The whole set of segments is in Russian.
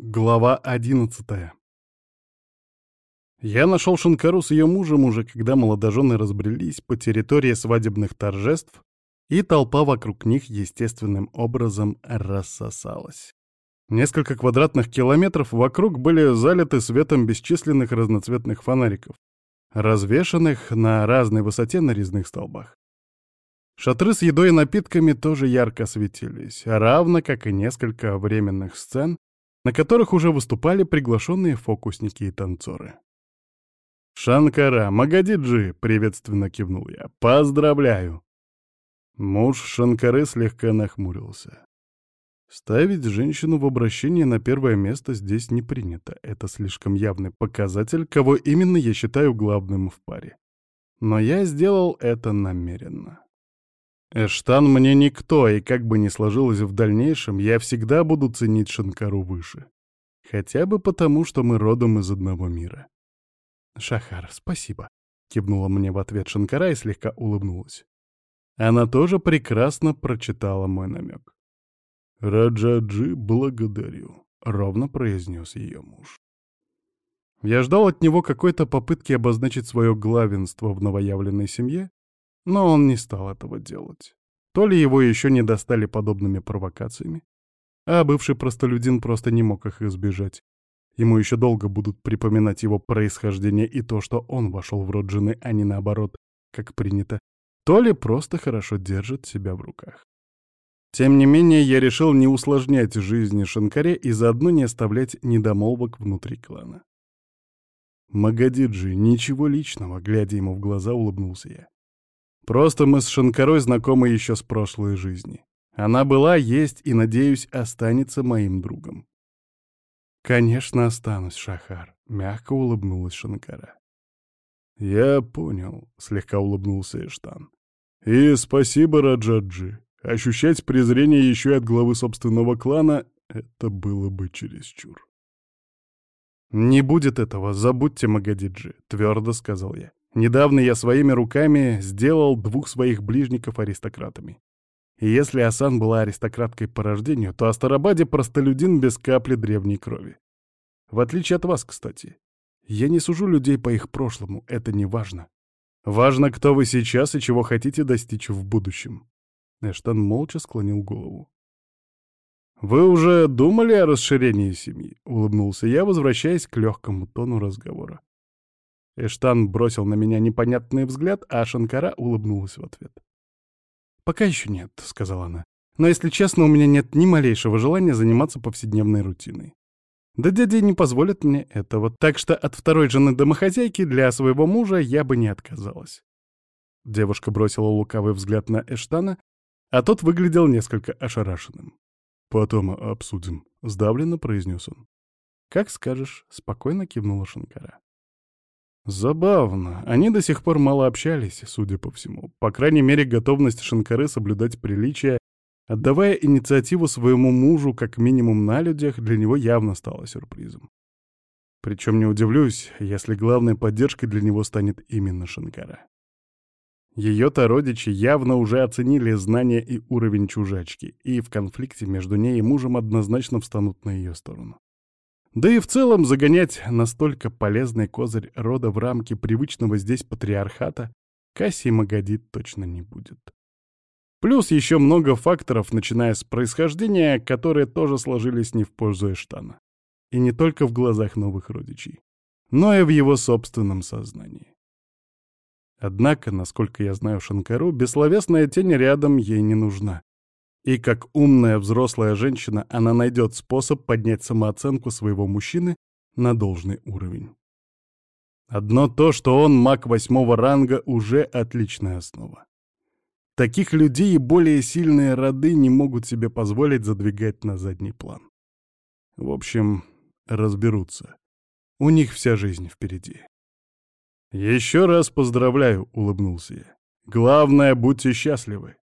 Глава одиннадцатая Я нашел Шанкару с ее мужем уже, когда молодожены разбрелись по территории свадебных торжеств, и толпа вокруг них естественным образом рассосалась. Несколько квадратных километров вокруг были залиты светом бесчисленных разноцветных фонариков, развешанных на разной высоте на резных столбах. Шатры с едой и напитками тоже ярко светились, равно как и несколько временных сцен, на которых уже выступали приглашенные фокусники и танцоры. «Шанкара, Магадиджи!» — приветственно кивнул я. «Поздравляю!» Муж Шанкары слегка нахмурился. Ставить женщину в обращение на первое место здесь не принято. Это слишком явный показатель, кого именно я считаю главным в паре. Но я сделал это намеренно. Эштан мне никто, и как бы ни сложилось в дальнейшем, я всегда буду ценить Шанкару выше. Хотя бы потому, что мы родом из одного мира. «Шахар, спасибо», — кивнула мне в ответ Шанкара и слегка улыбнулась. Она тоже прекрасно прочитала мой намек. «Раджаджи, благодарю», — ровно произнес ее муж. Я ждал от него какой-то попытки обозначить свое главенство в новоявленной семье, но он не стал этого делать. То ли его еще не достали подобными провокациями, а бывший простолюдин просто не мог их избежать. Ему еще долго будут припоминать его происхождение и то, что он вошел в род жены, а не наоборот, как принято. То ли просто хорошо держит себя в руках. Тем не менее, я решил не усложнять жизнь Шанкаре и заодно не оставлять недомолвок внутри клана. «Магадиджи, ничего личного», — глядя ему в глаза, улыбнулся я. Просто мы с Шанкарой знакомы еще с прошлой жизни. Она была, есть и, надеюсь, останется моим другом. «Конечно, останусь, Шахар», — мягко улыбнулась Шанкара. «Я понял», — слегка улыбнулся Эштан. «И спасибо, Раджаджи. Ощущать презрение еще и от главы собственного клана — это было бы чересчур». «Не будет этого, забудьте Магадиджи», — твердо сказал я. Недавно я своими руками сделал двух своих ближников аристократами. И если Асан была аристократкой по рождению, то Астарабаде простолюдин без капли древней крови. В отличие от вас, кстати. Я не сужу людей по их прошлому, это не важно. Важно, кто вы сейчас и чего хотите достичь в будущем. Эштон молча склонил голову. «Вы уже думали о расширении семьи?» — улыбнулся я, возвращаясь к легкому тону разговора. Эштан бросил на меня непонятный взгляд, а Шанкара улыбнулась в ответ. «Пока еще нет», — сказала она. «Но, если честно, у меня нет ни малейшего желания заниматься повседневной рутиной. Да дядя не позволит мне этого, так что от второй жены домохозяйки для своего мужа я бы не отказалась». Девушка бросила лукавый взгляд на Эштана, а тот выглядел несколько ошарашенным. «Потом обсудим», — сдавленно произнес он. «Как скажешь», — спокойно кивнула Шанкара. Забавно. Они до сих пор мало общались, судя по всему. По крайней мере, готовность Шанкары соблюдать приличие, отдавая инициативу своему мужу как минимум на людях, для него явно стала сюрпризом. Причем не удивлюсь, если главной поддержкой для него станет именно Шанкара. Ее-то родичи явно уже оценили знания и уровень чужачки, и в конфликте между ней и мужем однозначно встанут на ее сторону. Да и в целом загонять настолько полезный козырь рода в рамки привычного здесь патриархата Кассий Магадит точно не будет. Плюс еще много факторов, начиная с происхождения, которые тоже сложились не в пользу Эштана. И не только в глазах новых родичей, но и в его собственном сознании. Однако, насколько я знаю Шанкару, бессловесная тень рядом ей не нужна. И как умная взрослая женщина она найдет способ поднять самооценку своего мужчины на должный уровень. Одно то, что он маг восьмого ранга, уже отличная основа. Таких людей и более сильные роды не могут себе позволить задвигать на задний план. В общем, разберутся. У них вся жизнь впереди. «Еще раз поздравляю», — улыбнулся я. «Главное, будьте счастливы.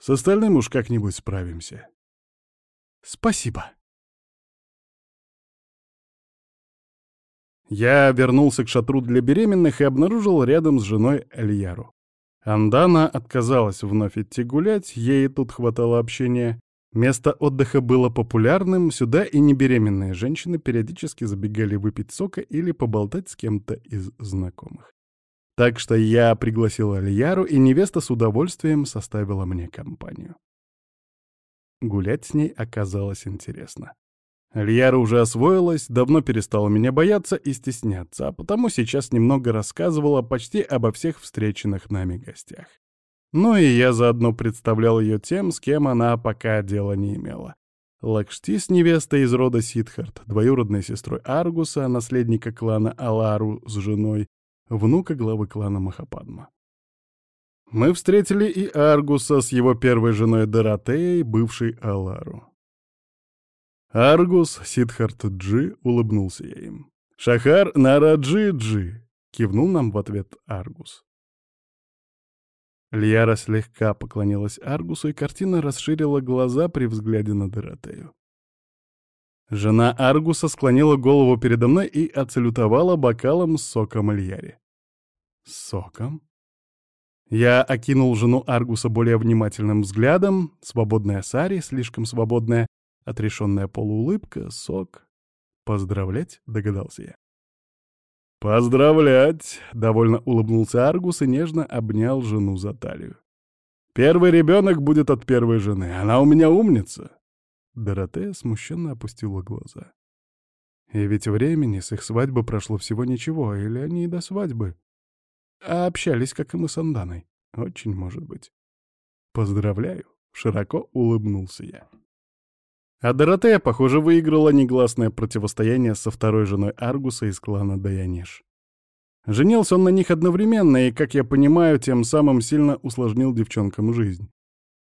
С остальным уж как-нибудь справимся. Спасибо. Я вернулся к шатру для беременных и обнаружил рядом с женой Эльяру. Андана отказалась вновь идти гулять, ей тут хватало общения, Место отдыха было популярным, сюда и небеременные женщины периодически забегали выпить сока или поболтать с кем-то из знакомых. Так что я пригласил Альяру, и невеста с удовольствием составила мне компанию. Гулять с ней оказалось интересно. Альяра уже освоилась, давно перестала меня бояться и стесняться, а потому сейчас немного рассказывала почти обо всех встреченных нами гостях. Ну и я заодно представлял ее тем, с кем она пока дела не имела. Лакшти с невестой из рода Сидхарт, двоюродной сестрой Аргуса, наследника клана Алару с женой, внука главы клана Махападма. Мы встретили и Аргуса с его первой женой Доротеей, бывшей Алару. Аргус Сидхарт Джи улыбнулся я им. «Шахар Нараджи Джи!» — кивнул нам в ответ Аргус. Льяра слегка поклонилась Аргусу, и картина расширила глаза при взгляде на Доротею. Жена Аргуса склонила голову передо мной и отсалютовала бокалом с соком Ильяре. «Соком?» Я окинул жену Аргуса более внимательным взглядом, свободная Сари, слишком свободная, отрешенная полуулыбка, сок. «Поздравлять?» — догадался я. «Поздравлять!» — довольно улыбнулся Аргус и нежно обнял жену за талию. «Первый ребенок будет от первой жены. Она у меня умница!» Доротея смущенно опустила глаза. И ведь времени с их свадьбы прошло всего ничего, или они и до свадьбы. А общались, как и мы с Анданой. Очень может быть. «Поздравляю!» — широко улыбнулся я. А Доротея, похоже, выиграла негласное противостояние со второй женой Аргуса из клана Даянеш. Женился он на них одновременно и, как я понимаю, тем самым сильно усложнил девчонкам жизнь.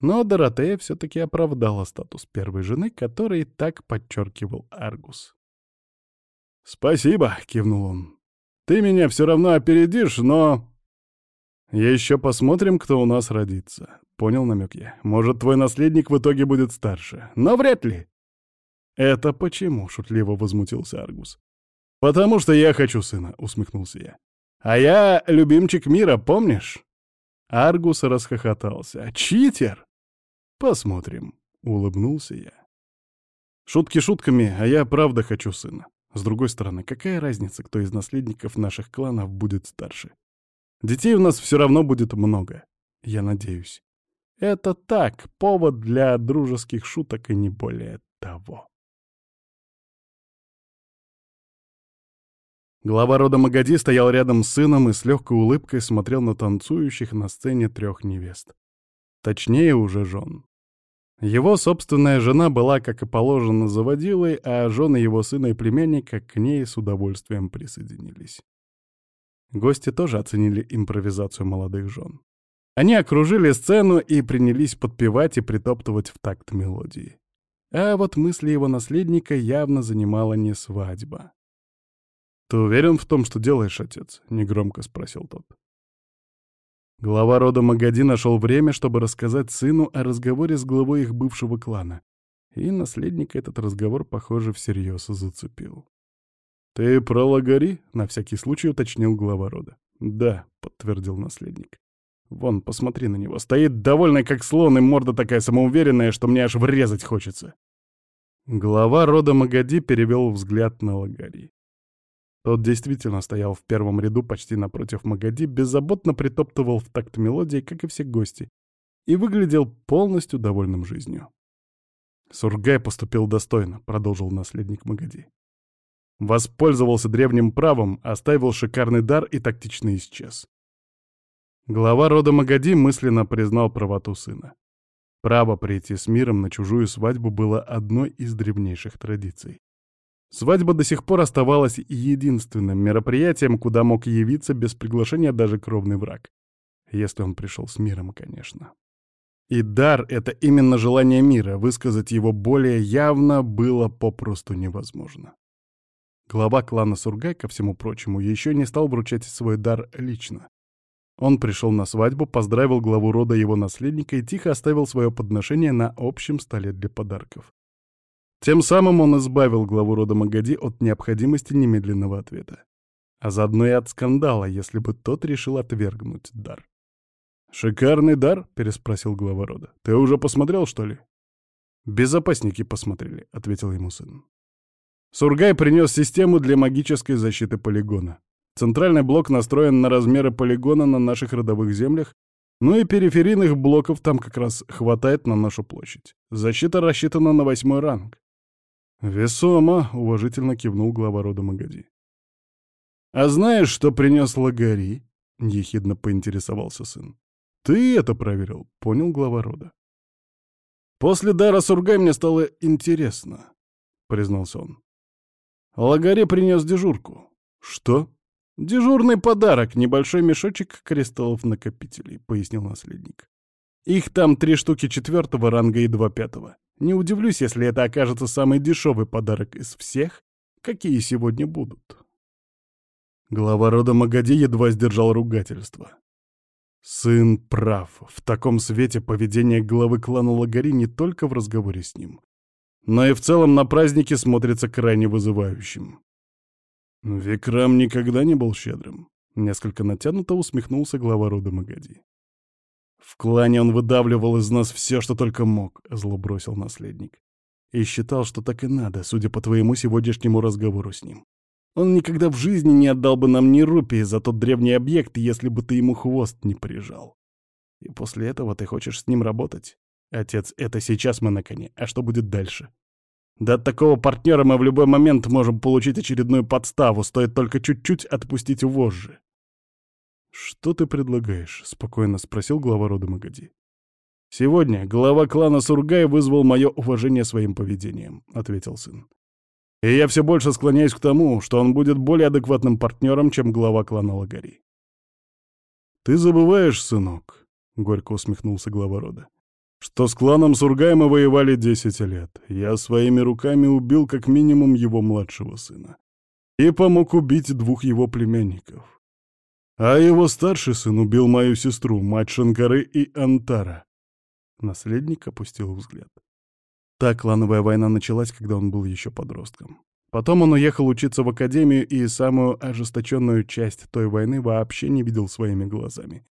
Но Доротея все-таки оправдала статус первой жены, который так подчеркивал Аргус. «Спасибо», — кивнул он. «Ты меня все равно опередишь, но...» «Еще посмотрим, кто у нас родится. Понял намек я. Может, твой наследник в итоге будет старше. Но вряд ли. Это почему? Шутливо возмутился Аргус. Потому что я хочу сына, усмехнулся я. А я любимчик мира, помнишь? Аргус расхохотался. Читер! Посмотрим, улыбнулся я. Шутки шутками, а я правда хочу сына. С другой стороны, какая разница, кто из наследников наших кланов будет старше? Детей у нас все равно будет много. Я надеюсь. Это так, повод для дружеских шуток и не более того. Глава рода Магади стоял рядом с сыном и с легкой улыбкой смотрел на танцующих на сцене трех невест. Точнее, уже жен. Его собственная жена была, как и положено, заводилой, а жены его сына и племянника к ней с удовольствием присоединились. Гости тоже оценили импровизацию молодых жен. Они окружили сцену и принялись подпевать и притоптывать в такт мелодии. А вот мысли его наследника явно занимала не свадьба. «Ты уверен в том, что делаешь, отец?» — негромко спросил тот. Глава рода Магади нашел время, чтобы рассказать сыну о разговоре с главой их бывшего клана. И наследника этот разговор, похоже, всерьез зацепил. «Ты про Лагари?» — на всякий случай уточнил глава рода. «Да», — подтвердил наследник. Вон, посмотри на него. Стоит довольный как слон, и морда такая самоуверенная, что мне аж врезать хочется. Глава рода Магади перевел взгляд на Лагари. Тот действительно стоял в первом ряду почти напротив Магади, беззаботно притоптывал в такт мелодии, как и все гости, и выглядел полностью довольным жизнью. «Сургай поступил достойно», — продолжил наследник Магади. Воспользовался древним правом, оставил шикарный дар и тактично исчез. Глава рода Магади мысленно признал правоту сына. Право прийти с миром на чужую свадьбу было одной из древнейших традиций. Свадьба до сих пор оставалась единственным мероприятием, куда мог явиться без приглашения даже кровный враг. Если он пришел с миром, конечно. И дар — это именно желание мира, высказать его более явно было попросту невозможно. Глава клана Сургай, ко всему прочему, еще не стал вручать свой дар лично. Он пришел на свадьбу, поздравил главу рода его наследника и тихо оставил свое подношение на общем столе для подарков. Тем самым он избавил главу рода Магади от необходимости немедленного ответа. А заодно и от скандала, если бы тот решил отвергнуть дар. «Шикарный дар?» — переспросил глава рода. «Ты уже посмотрел, что ли?» «Безопасники посмотрели», — ответил ему сын. Сургай принес систему для магической защиты полигона. Центральный блок настроен на размеры полигона на наших родовых землях, ну и периферийных блоков там как раз хватает на нашу площадь. Защита рассчитана на восьмой ранг. «Весомо», — уважительно кивнул глава рода Магади. «А знаешь, что принес Лагари?» — ехидно поинтересовался сын. «Ты это проверил?» — понял глава рода. «После дара Сургай мне стало интересно», — признался он. Лагари принес дежурку. «Что?» «Дежурный подарок, небольшой мешочек кристаллов-накопителей», — пояснил наследник. «Их там три штуки четвертого ранга и два пятого. Не удивлюсь, если это окажется самый дешевый подарок из всех, какие сегодня будут». Глава рода Магади едва сдержал ругательство. Сын прав. В таком свете поведение главы клана Лагари не только в разговоре с ним, но и в целом на празднике смотрится крайне вызывающим. Викрам никогда не был щедрым. Несколько натянуто усмехнулся глава рода Магади. В клане он выдавливал из нас все, что только мог, зло бросил наследник. И считал, что так и надо, судя по твоему сегодняшнему разговору с ним. Он никогда в жизни не отдал бы нам ни рупии за тот древний объект, если бы ты ему хвост не прижал. И после этого ты хочешь с ним работать? Отец, это сейчас мы на коне, а что будет дальше? Да от такого партнера мы в любой момент можем получить очередную подставу, стоит только чуть-чуть отпустить вожжи. «Что ты предлагаешь?» — спокойно спросил глава рода Магади. «Сегодня глава клана Сургай вызвал мое уважение своим поведением», — ответил сын. «И я все больше склоняюсь к тому, что он будет более адекватным партнером, чем глава клана Лагари». «Ты забываешь, сынок», — горько усмехнулся глава рода, что с кланом Сургай мы воевали десять лет. Я своими руками убил как минимум его младшего сына. И помог убить двух его племянников. А его старший сын убил мою сестру, мать Шанкары и Антара. Наследник опустил взгляд. Так клановая война началась, когда он был еще подростком. Потом он уехал учиться в академию и самую ожесточенную часть той войны вообще не видел своими глазами.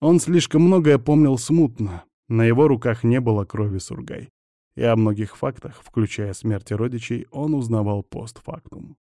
Он слишком многое помнил смутно, на его руках не было крови Сургай. И о многих фактах, включая смерти родичей, он узнавал постфактум.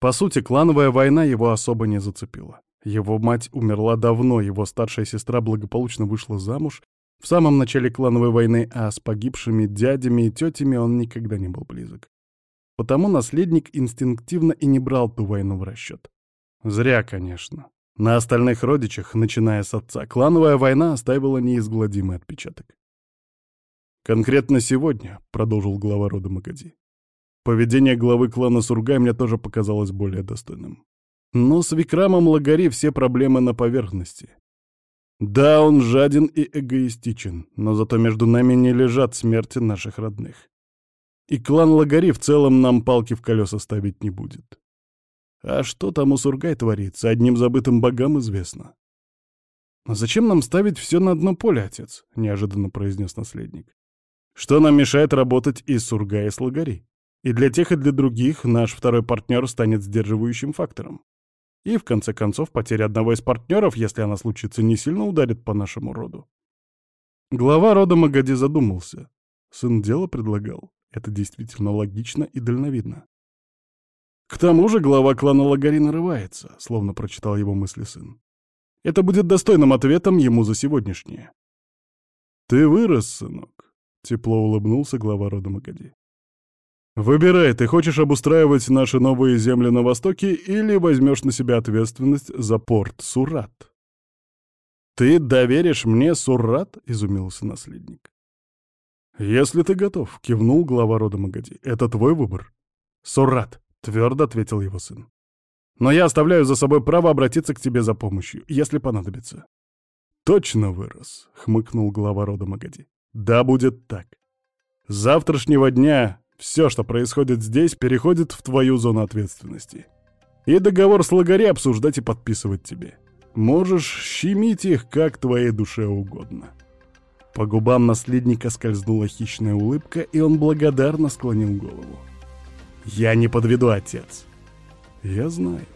По сути, клановая война его особо не зацепила. Его мать умерла давно, его старшая сестра благополучно вышла замуж в самом начале клановой войны, а с погибшими дядями и тетями он никогда не был близок. Потому наследник инстинктивно и не брал ту войну в расчет. Зря, конечно. На остальных родичах, начиная с отца, клановая война оставила неизгладимый отпечаток. «Конкретно сегодня», — продолжил глава рода Магади, «поведение главы клана Сургай мне тоже показалось более достойным. Но с Викрамом Лагари все проблемы на поверхности. Да, он жаден и эгоистичен, но зато между нами не лежат смерти наших родных. И клан Лагари в целом нам палки в колеса ставить не будет. А что там у Сургай творится, одним забытым богам известно. «А зачем нам ставить все на одно поле, отец?» — неожиданно произнес наследник. «Что нам мешает работать и Сургай, и с Лагари? И для тех, и для других наш второй партнер станет сдерживающим фактором. И, в конце концов, потеря одного из партнеров, если она случится, не сильно ударит по нашему роду». Глава рода Магади задумался. Сын дело предлагал. Это действительно логично и дальновидно. К тому же глава клана Лагари нарывается, словно прочитал его мысли сын. Это будет достойным ответом ему за сегодняшнее. «Ты вырос, сынок», — тепло улыбнулся глава рода Магади. «Выбирай, ты хочешь обустраивать наши новые земли на Востоке или возьмешь на себя ответственность за порт Сурат?» «Ты доверишь мне Сурат?» — изумился наследник. «Если ты готов», — кивнул глава рода Магади. «Это твой выбор. Сурат, — твердо ответил его сын. «Но я оставляю за собой право обратиться к тебе за помощью, если понадобится». «Точно вырос», — хмыкнул глава рода Магади. «Да будет так. С завтрашнего дня все, что происходит здесь, переходит в твою зону ответственности. И договор с лагари обсуждать и подписывать тебе. Можешь щемить их, как твоей душе угодно». По губам наследника скользнула хищная улыбка, и он благодарно склонил голову. Я не подведу, отец. Я знаю.